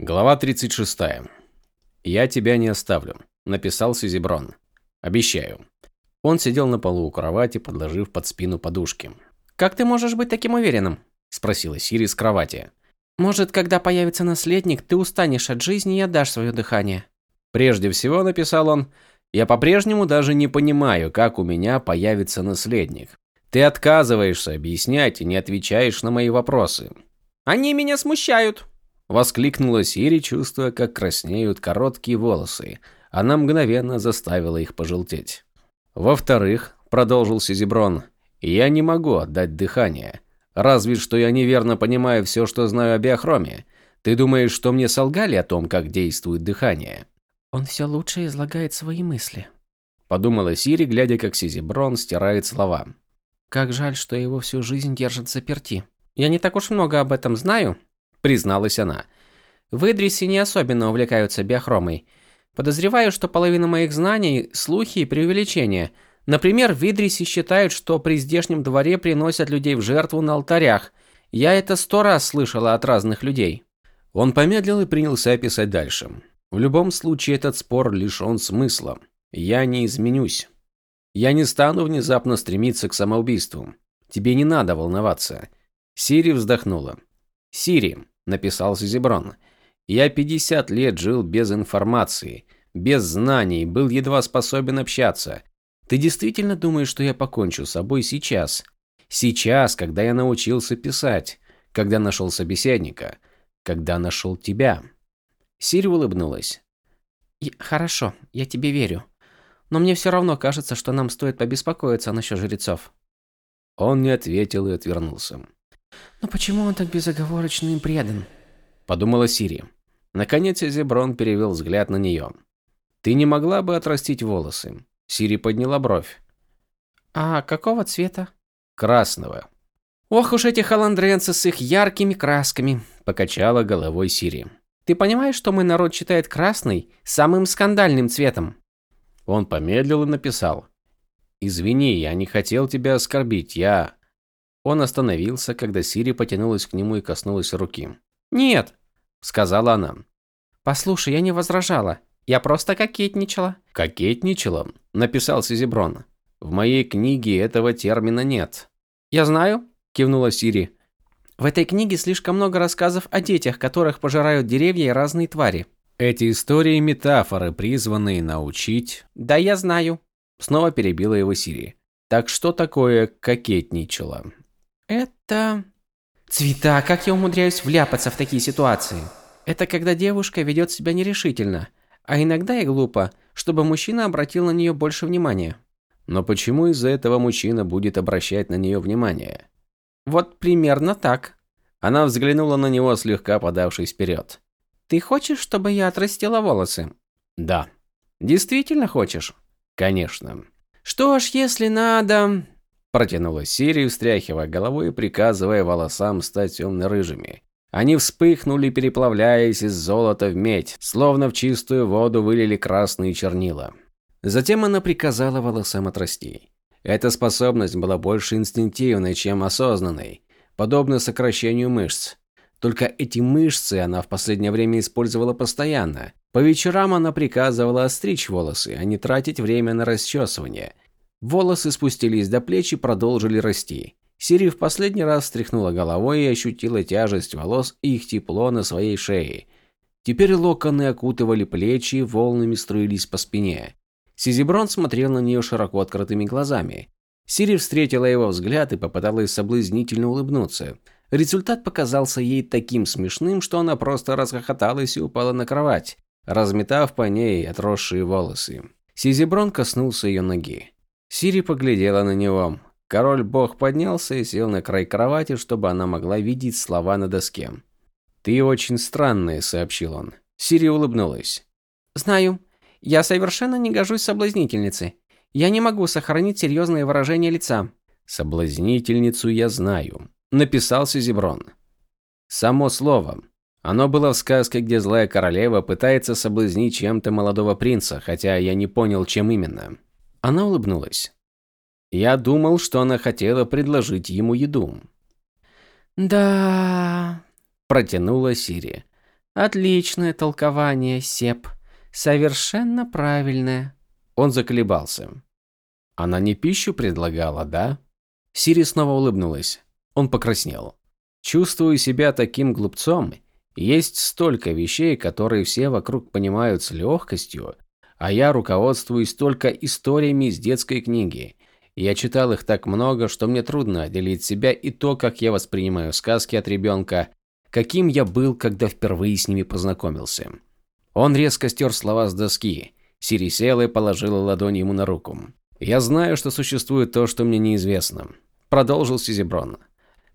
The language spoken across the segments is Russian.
Глава 36. «Я тебя не оставлю», – написал Сизиброн. «Обещаю». Он сидел на полу у кровати, подложив под спину подушки. «Как ты можешь быть таким уверенным?» – спросила Сири с кровати. «Может, когда появится наследник, ты устанешь от жизни и отдашь свое дыхание?» Прежде всего, написал он, я по-прежнему даже не понимаю, как у меня появится наследник. Ты отказываешься объяснять и не отвечаешь на мои вопросы. Они меня смущают, Воскликнула Сири, чувствуя, как краснеют короткие волосы. Она мгновенно заставила их пожелтеть. «Во-вторых», – продолжил Сизиброн, – «я не могу отдать дыхание. Разве что я неверно понимаю все, что знаю о биохроме. Ты думаешь, что мне солгали о том, как действует дыхание?» «Он все лучше излагает свои мысли», – подумала Сири, глядя, как Сизиброн стирает слова. «Как жаль, что его всю жизнь держат заперти. Я не так уж много об этом знаю», призналась она. В Идрисе не особенно увлекаются биохромой. Подозреваю, что половина моих знаний – слухи и преувеличения. Например, в Идрисе считают, что при здешнем дворе приносят людей в жертву на алтарях. Я это сто раз слышала от разных людей. Он помедлил и принялся описать дальше. В любом случае, этот спор лишен смысла. Я не изменюсь. Я не стану внезапно стремиться к самоубийству. Тебе не надо волноваться. Сири вздохнула. Сири, написал Зиброн. Я 50 лет жил без информации, без знаний, был едва способен общаться. Ты действительно думаешь, что я покончу с собой сейчас? Сейчас, когда я научился писать, когда нашел собеседника, когда нашел тебя. Сири улыбнулась. Хорошо, я тебе верю. Но мне все равно кажется, что нам стоит побеспокоиться насчет жрецов. Он не ответил и отвернулся. Но почему он так безоговорочно им предан? Подумала Сири. Наконец Зеброн перевел взгляд на нее. Ты не могла бы отрастить волосы? Сири подняла бровь. А какого цвета? Красного. Ох уж эти холандренцы с их яркими красками, покачала головой Сири. Ты понимаешь, что мой народ считает красный самым скандальным цветом? Он помедлил и написал: "Извини, я не хотел тебя оскорбить. Я он остановился, когда Сири потянулась к нему и коснулась руки. "Нет", сказала она. "Послушай, я не возражала. Я просто кокетничала". "Кокетничала?" написал Сизиброн. "В моей книге этого термина нет". "Я знаю", кивнула Сири. В этой книге слишком много рассказов о детях, которых пожирают деревья и разные твари. Эти истории метафоры, призванные научить. Да, я знаю. Снова перебила его Сири. Так что такое кокетничала? Это... Цвета, как я умудряюсь вляпаться в такие ситуации? Это когда девушка ведет себя нерешительно, а иногда и глупо, чтобы мужчина обратил на нее больше внимания. Но почему из-за этого мужчина будет обращать на нее внимание? Вот примерно так. Она взглянула на него, слегка подавшись вперед. Ты хочешь, чтобы я отрастила волосы? Да. Действительно хочешь? Конечно. Что ж, если надо... Протянула Сири, встряхивая головой и приказывая волосам стать темно-рыжими. Они вспыхнули, переплавляясь из золота в медь, словно в чистую воду вылили красные чернила. Затем она приказала волосам отрасти. Эта способность была больше инстинктивной, чем осознанной, подобно сокращению мышц. Только эти мышцы она в последнее время использовала постоянно. По вечерам она приказывала остричь волосы, а не тратить время на расчесывание – Волосы спустились до плеч и продолжили расти. Сири в последний раз встряхнула головой и ощутила тяжесть волос и их тепло на своей шее. Теперь локоны окутывали плечи и волнами струились по спине. Сизиброн смотрел на нее широко открытыми глазами. Сири встретила его взгляд и попыталась соблазнительно улыбнуться. Результат показался ей таким смешным, что она просто расхохоталась и упала на кровать, разметав по ней отросшие волосы. Сизиброн коснулся ее ноги. Сири поглядела на него. Король-бог поднялся и сел на край кровати, чтобы она могла видеть слова на доске. «Ты очень странная», — сообщил он. Сири улыбнулась. «Знаю. Я совершенно не гожусь соблазнительницей. Я не могу сохранить серьезное выражение лица». «Соблазнительницу я знаю», — написал Сизиброн. «Само слово. Оно было в сказке, где злая королева пытается соблазнить чем-то молодого принца, хотя я не понял, чем именно». Она улыбнулась. Я думал, что она хотела предложить ему еду. «Да...» – протянула Сири. Отличное толкование, Сеп. Совершенно правильное. Он заколебался. Она не пищу предлагала, да? Сири снова улыбнулась. Он покраснел. Чувствую себя таким глупцом. Есть столько вещей, которые все вокруг понимают с легкостью, а я руководствуюсь только историями из детской книги. Я читал их так много, что мне трудно отделить себя и то, как я воспринимаю сказки от ребенка, каким я был, когда впервые с ними познакомился. Он резко стер слова с доски. Сири села и положила ладонь ему на руку. «Я знаю, что существует то, что мне неизвестно», – продолжил Сизиброн.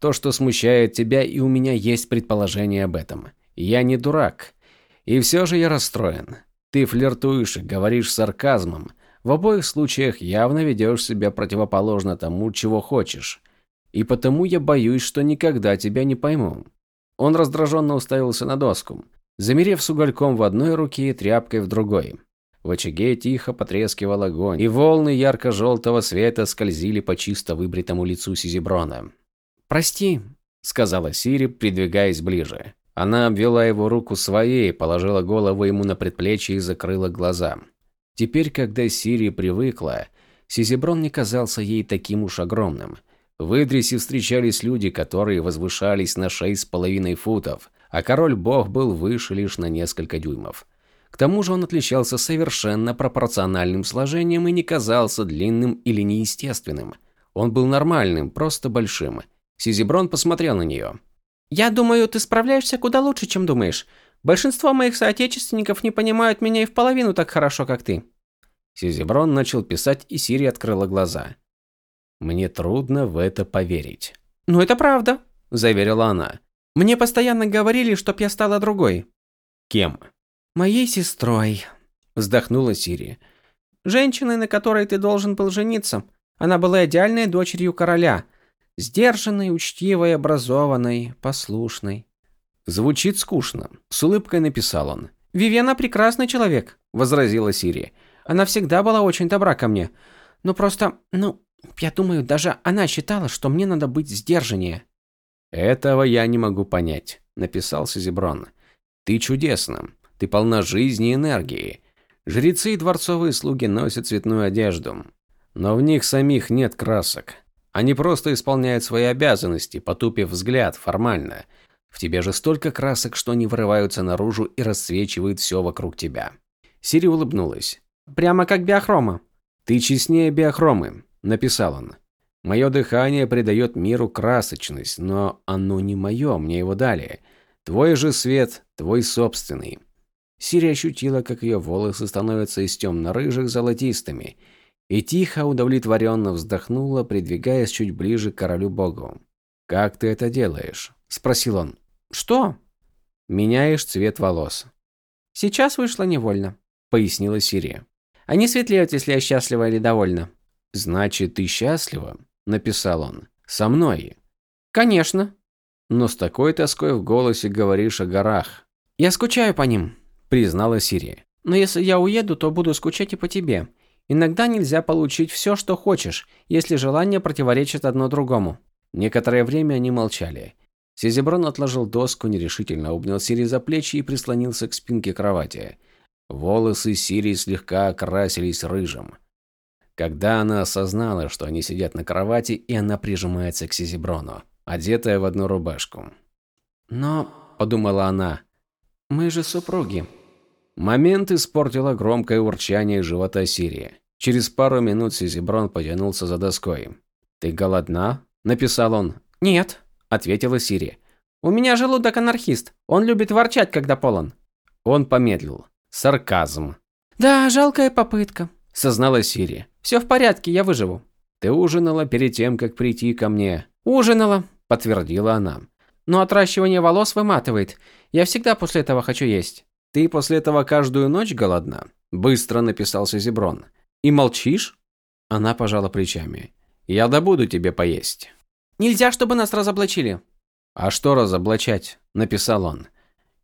«То, что смущает тебя, и у меня есть предположение об этом. Я не дурак. И все же я расстроен. Ты флиртуешь и говоришь сарказмом. В обоих случаях явно ведешь себя противоположно тому, чего хочешь. И потому я боюсь, что никогда тебя не пойму. Он раздраженно уставился на доску, замерев с угольком в одной руке и тряпкой в другой. В очаге тихо потрескивал огонь, и волны ярко-желтого света скользили по чисто выбритому лицу Сизиброна. «Прости», — сказала Сири, придвигаясь ближе. Она обвела его руку своей, положила голову ему на предплечье и закрыла глаза. Теперь, когда Сири привыкла, Сизиброн не казался ей таким уж огромным. В Идрисе встречались люди, которые возвышались на шесть с половиной футов, а король-бог был выше лишь на несколько дюймов. К тому же он отличался совершенно пропорциональным сложением и не казался длинным или неестественным. Он был нормальным, просто большим. Сизиброн посмотрел на нее. «Я думаю, ты справляешься куда лучше, чем думаешь. Большинство моих соотечественников не понимают меня и в половину так хорошо, как ты». Сизиброн начал писать, и Сири открыла глаза. Мне трудно в это поверить. «Ну это правда», – заверила она. «Мне постоянно говорили, чтоб я стала другой». «Кем?» «Моей сестрой», – вздохнула Сири. «Женщиной, на которой ты должен был жениться. Она была идеальной дочерью короля. Сдержанной, учтивой, образованной, послушной». «Звучит скучно», – с улыбкой написал он. «Вивена прекрасный человек», – возразила Сири. «Она всегда была очень добра ко мне. Но просто, ну, я думаю, даже она считала, что мне надо быть сдержаннее. Этого я не могу понять, написал Сизиброн. Ты чудесна. Ты полна жизни и энергии. Жрецы и дворцовые слуги носят цветную одежду, но в них самих нет красок. Они просто исполняют свои обязанности, потупив взгляд формально. В тебе же столько красок, что они вырываются наружу и расцвечивают все вокруг тебя. Сири улыбнулась. Прямо как биохрома. Ты честнее биохромы написал он. Мое дыхание придает миру красочность, но оно не мое, мне его дали. Твой же свет, твой собственный. Сири ощутила, как ее волосы становятся из темно-рыжих золотистыми, и тихо, удовлетворенно вздохнула, придвигаясь чуть ближе к королю-богу. «Как ты это делаешь?» – спросил он. «Что?» «Меняешь цвет волос». «Сейчас вышло невольно», – пояснила Сири. «Они светлеют, если я счастлива или довольна». «Значит, ты счастлива?» – написал он. «Со мной?» «Конечно». «Но с такой тоской в голосе говоришь о горах». «Я скучаю по ним», – признала Сири. «Но если я уеду, то буду скучать и по тебе. Иногда нельзя получить все, что хочешь, если желания противоречат одно другому». Некоторое время они молчали. Сизиброн отложил доску, нерешительно обнял Сири за плечи и прислонился к спинке кровати. Волосы Сири слегка окрасились рыжим. Когда она осознала, что они сидят на кровати, и она прижимается к Сизиброну, одетая в одну рубашку. «Но», – подумала она, – «мы же супруги». Момент испортило громкое урчание живота Сирии. Через пару минут Сизиброн потянулся за доской. «Ты голодна?» – написал он. «Нет», – ответила Сирия. «У меня желудок анархист. Он любит ворчать, когда полон». Он помедлил. Сарказм. «Да, жалкая попытка», – созналась Сирия. Все в порядке, я выживу. Ты ужинала перед тем, как прийти ко мне? Ужинала, подтвердила она. Но отращивание волос выматывает. Я всегда после этого хочу есть. Ты после этого каждую ночь голодна? Быстро написался Зеброн. И молчишь? Она пожала плечами. Я добуду тебе поесть. Нельзя, чтобы нас разоблачили. А что разоблачать? Написал он.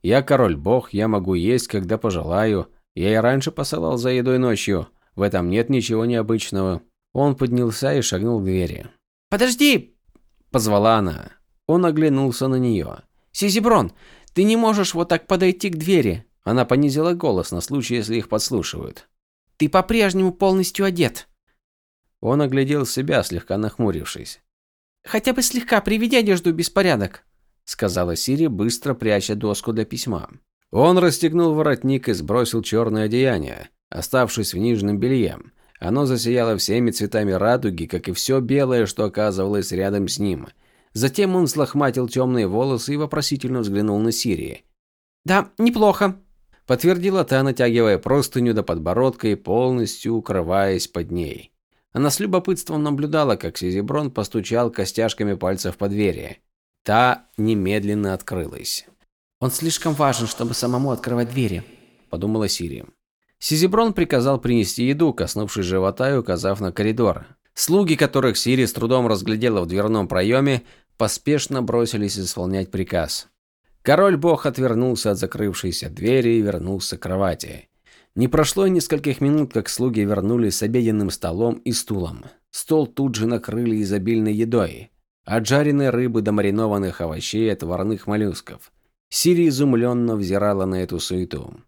Я король-бог, я могу есть, когда пожелаю. Я и раньше посылал за едой ночью. В этом нет ничего необычного. Он поднялся и шагнул к двери. «Подожди!» – позвала она. Он оглянулся на нее. «Сизиброн, Ты не можешь вот так подойти к двери. Она понизила голос на случай, если их подслушивают. Ты по-прежнему полностью одет. Он оглядел себя, слегка нахмурившись. Хотя бы слегка приведи одежду в беспорядок, сказала Сири, быстро пряча доску для письма. Он расстегнул воротник и сбросил черное одеяние, оставшись в нижнем белье. Оно засияло всеми цветами радуги, как и все белое, что оказывалось рядом с ним. Затем он взлохматил темные волосы и вопросительно взглянул на Сирии. «Да, неплохо», – подтвердила та, натягивая простыню до подбородка и полностью укрываясь под ней. Она с любопытством наблюдала, как Сизиброн постучал костяшками пальцев по двери. Та немедленно открылась. «Он слишком важен, чтобы самому открывать двери», – подумала Сирия. Сизиброн приказал принести еду, коснувшись живота и указав на коридор. Слуги, которых Сири с трудом разглядела в дверном проеме, поспешно бросились исполнять приказ. Король-бог отвернулся от закрывшейся двери и вернулся к кровати. Не прошло и нескольких минут, как слуги вернулись с обеденным столом и стулом. Стол тут же накрыли изобильной едой. От жареной рыбы до маринованных овощей и отварных моллюсков. Сири изумленно взирала на эту суету.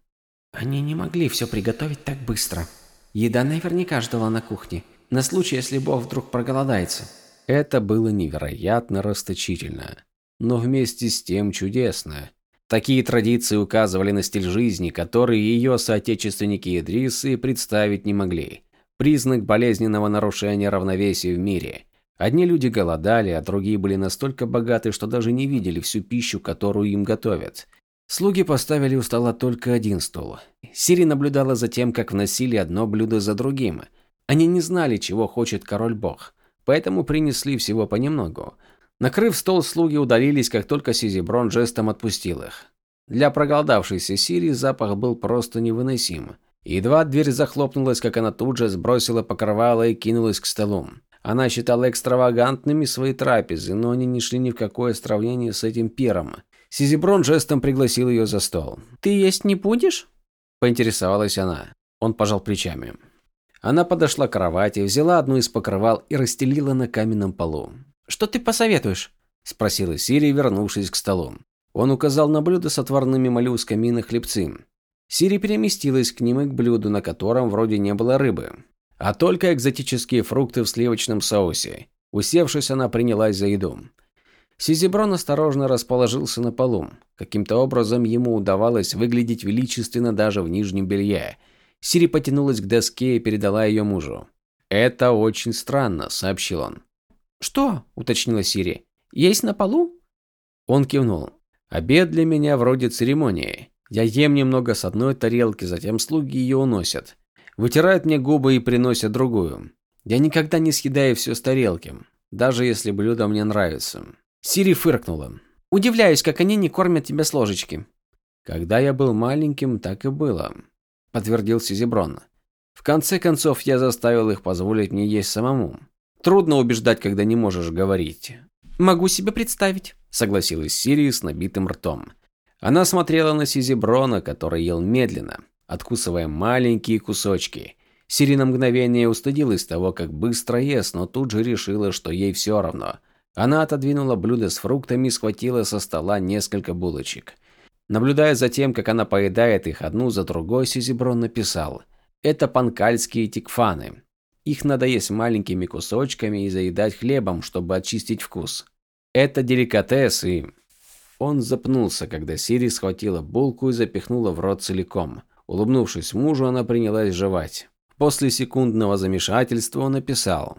Они не могли все приготовить так быстро. Еда наверняка ждала на кухне, на случай, если Бог вдруг проголодается. Это было невероятно расточительно, но вместе с тем чудесно. Такие традиции указывали на стиль жизни, который ее соотечественники Идрисы представить не могли. Признак болезненного нарушения равновесия в мире. Одни люди голодали, а другие были настолько богаты, что даже не видели всю пищу, которую им готовят. Слуги поставили у стола только один стол. Сири наблюдала за тем, как вносили одно блюдо за другим. Они не знали, чего хочет король-бог, поэтому принесли всего понемногу. Накрыв стол, слуги удалились, как только Сизиброн жестом отпустил их. Для проголодавшейся Сири запах был просто невыносим. Едва дверь захлопнулась, как она тут же сбросила покрывало и кинулась к столу. Она считала экстравагантными свои трапезы, но они не шли ни в какое сравнение с этим пером. Сизиброн жестом пригласил ее за стол. «Ты есть не будешь?» – поинтересовалась она. Он пожал плечами. Она подошла к кровати, взяла одну из покрывал и расстелила на каменном полу. «Что ты посоветуешь?» – спросила Сири, вернувшись к столу. Он указал на блюдо с отварными моллюсками и на хлебцы. Сири переместилась к ним и к блюду, на котором вроде не было рыбы, а только экзотические фрукты в сливочном соусе. Усевшись, она принялась за еду. Сизиброн осторожно расположился на полу. Каким-то образом ему удавалось выглядеть величественно даже в нижнем белье. Сири потянулась к доске и передала ее мужу. «Это очень странно», – сообщил он. «Что?» – уточнила Сири. «Есть на полу?» Он кивнул. «Обед для меня вроде церемонии. Я ем немного с одной тарелки, затем слуги ее уносят. Вытирают мне губы и приносят другую. Я никогда не съедаю все с тарелки, даже если блюдо мне нравится. Сири фыркнула. «Удивляюсь, как они не кормят тебя с ложечки». «Когда я был маленьким, так и было», – подтвердил Сизиброн. «В конце концов, я заставил их позволить мне есть самому. Трудно убеждать, когда не можешь говорить». «Могу себе представить», – согласилась Сири с набитым ртом. Она смотрела на Сизиброна, который ел медленно, откусывая маленькие кусочки. Сири на мгновение устыдилась того, как быстро ест, но тут же решила, что ей все равно – она отодвинула блюдо с фруктами и схватила со стола несколько булочек. Наблюдая за тем, как она поедает их одну за другой, Сизиброн написал «Это панкальские тикфаны. Их надо есть маленькими кусочками и заедать хлебом, чтобы очистить вкус. Это деликатес и...» Он запнулся, когда Сири схватила булку и запихнула в рот целиком. Улыбнувшись мужу, она принялась жевать. После секундного замешательства он написал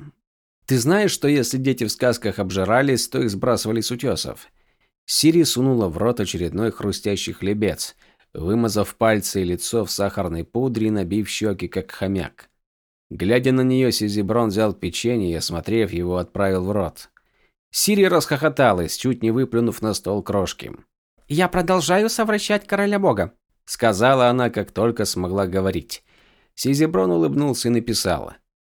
ты знаешь, что если дети в сказках обжирались, то их сбрасывали с утесов? Сири сунула в рот очередной хрустящий хлебец, вымазав пальцы и лицо в сахарной пудре и набив щеки, как хомяк. Глядя на нее, Сизиброн взял печенье и, осмотрев его, отправил в рот. Сири расхохоталась, чуть не выплюнув на стол крошки. «Я продолжаю совращать короля бога», — сказала она, как только смогла говорить. Сизиброн улыбнулся и написал.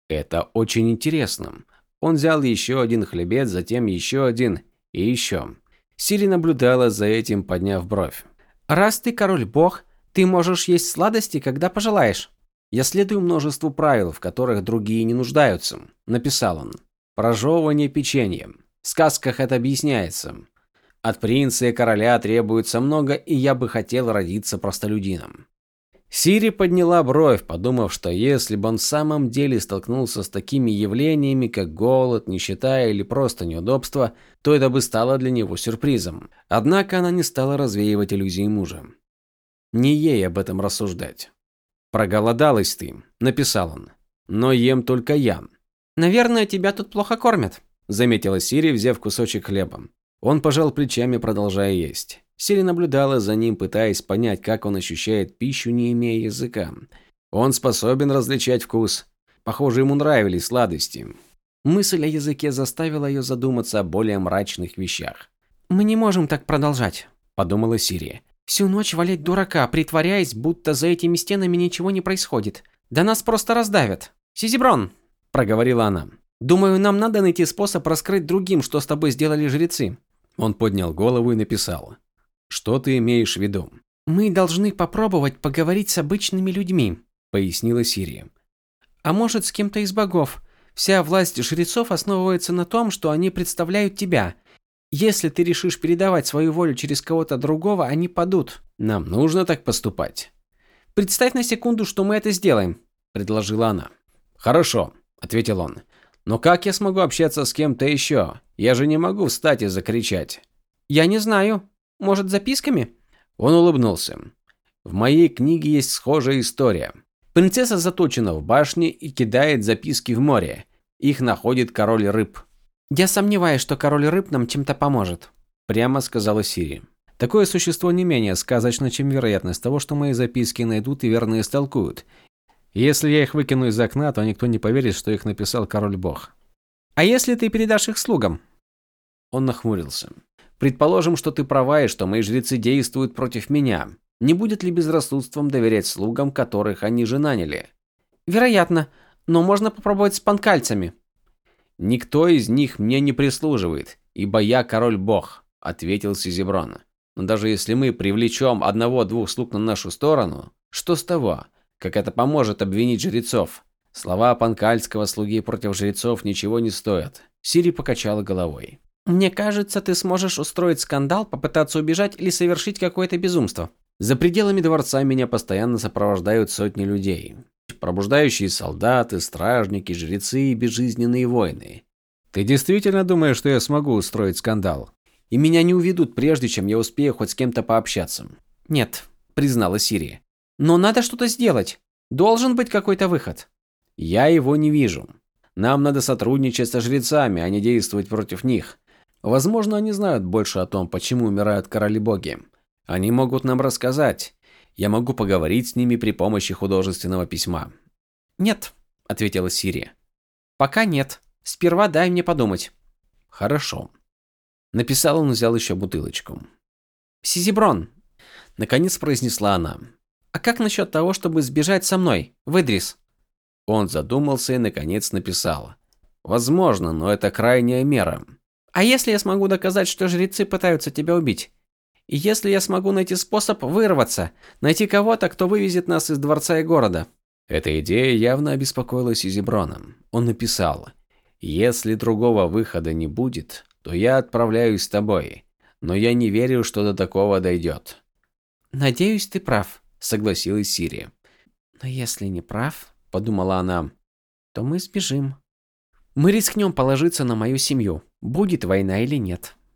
«Это очень интересно. Он взял еще один хлебец, затем еще один и еще. Сири наблюдала за этим, подняв бровь. «Раз ты король-бог, ты можешь есть сладости, когда пожелаешь». «Я следую множеству правил, в которых другие не нуждаются», – написал он. «Прожевывание печенья. В сказках это объясняется. От принца и короля требуется много, и я бы хотел родиться простолюдином. Сири подняла бровь, подумав, что если бы он в самом деле столкнулся с такими явлениями, как голод, нищета или просто неудобства, то это бы стало для него сюрпризом. Однако она не стала развеивать иллюзии мужа. Не ей об этом рассуждать. «Проголодалась ты», – написал он. «Но ем только я». «Наверное, тебя тут плохо кормят», – заметила Сири, взяв кусочек хлеба. Он пожал плечами, продолжая есть. Сири наблюдала за ним, пытаясь понять, как он ощущает пищу, не имея языка. Он способен различать вкус. Похоже, ему нравились сладости. Мысль о языке заставила ее задуматься о более мрачных вещах. «Мы не можем так продолжать», – подумала Сири. Всю ночь валять дурака, притворяясь, будто за этими стенами ничего не происходит. Да нас просто раздавят. Сизиброн, проговорила она. Думаю, нам надо найти способ раскрыть другим, что с тобой сделали жрецы. Он поднял голову и написал: "Что ты имеешь в виду?" Мы должны попробовать поговорить с обычными людьми, пояснила Сирия. А может, с кем-то из богов. Вся власть жрецов основывается на том, что они представляют тебя, если ты решишь передавать свою волю через кого-то другого, они падут. Нам нужно так поступать. Представь на секунду, что мы это сделаем, предложила она. Хорошо, ответил он. Но как я смогу общаться с кем-то еще? Я же не могу встать и закричать. Я не знаю. Может, записками? Он улыбнулся. В моей книге есть схожая история. Принцесса заточена в башне и кидает записки в море. Их находит король рыб. «Я сомневаюсь, что король рыб нам чем-то поможет», – прямо сказала Сири. Такое существо не менее сказочно, чем вероятность того, что мои записки найдут и верно истолкуют. Если я их выкину из окна, то никто не поверит, что их написал король-бог. А если ты передашь их слугам? Он нахмурился. Предположим, что ты права и что мои жрецы действуют против меня. Не будет ли безрассудством доверять слугам, которых они же наняли? Вероятно, но можно попробовать с панкальцами. «Никто из них мне не прислуживает, ибо я король-бог», – ответил Сизиброн. «Но даже если мы привлечем одного-двух слуг на нашу сторону, что с того? Как это поможет обвинить жрецов? Слова панкальского слуги против жрецов ничего не стоят». Сири покачала головой. «Мне кажется, ты сможешь устроить скандал, попытаться убежать или совершить какое-то безумство». За пределами дворца меня постоянно сопровождают сотни людей пробуждающие солдаты, стражники, жрецы и безжизненные воины. Ты действительно думаешь, что я смогу устроить скандал? И меня не уведут, прежде чем я успею хоть с кем-то пообщаться? Нет, признала Сирия. Но надо что-то сделать. Должен быть какой-то выход. Я его не вижу. Нам надо сотрудничать со жрецами, а не действовать против них. Возможно, они знают больше о том, почему умирают короли-боги. Они могут нам рассказать. Я могу поговорить с ними при помощи художественного письма. Нет, ответила Сирия. Пока нет. Сперва дай мне подумать. Хорошо. Написал он, взял еще бутылочку. Сизиброн, наконец произнесла она. А как насчет того, чтобы сбежать со мной в Идрис? Он задумался и наконец написал: Возможно, но это крайняя мера. А если я смогу доказать, что жрецы пытаются тебя убить? И если я смогу найти способ вырваться, найти кого-то, кто вывезет нас из дворца и города. Эта идея явно обеспокоила Сизиброна. Он написал: "Если другого выхода не будет, то я отправляюсь с тобой, но я не верю, что до такого дойдет». "Надеюсь, ты прав", согласилась Сирия. "Но если не прав", подумала она, "то мы сбежим. Мы рискнем положиться на мою семью, будет война или нет".